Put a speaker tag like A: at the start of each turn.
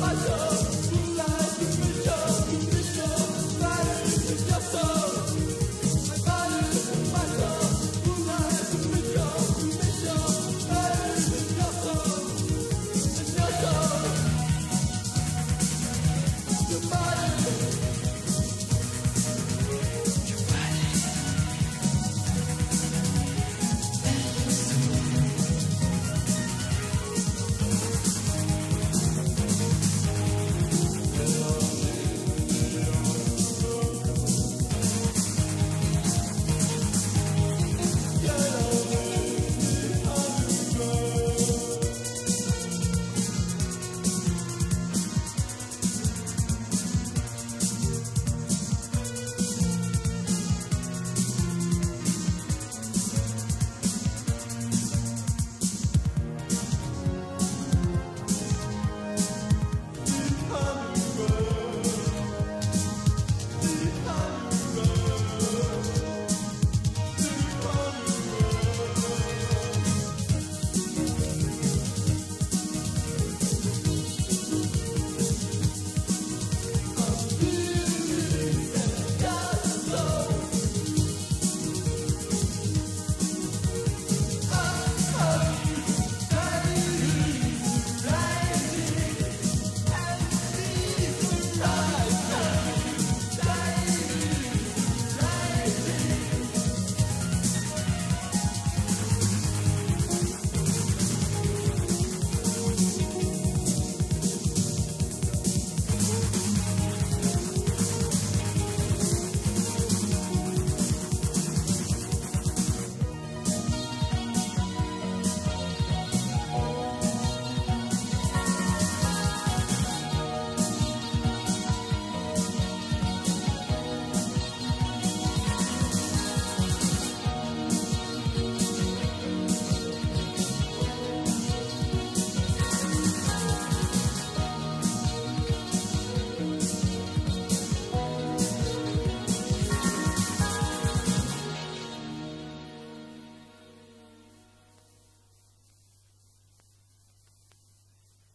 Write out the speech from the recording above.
A: pasó.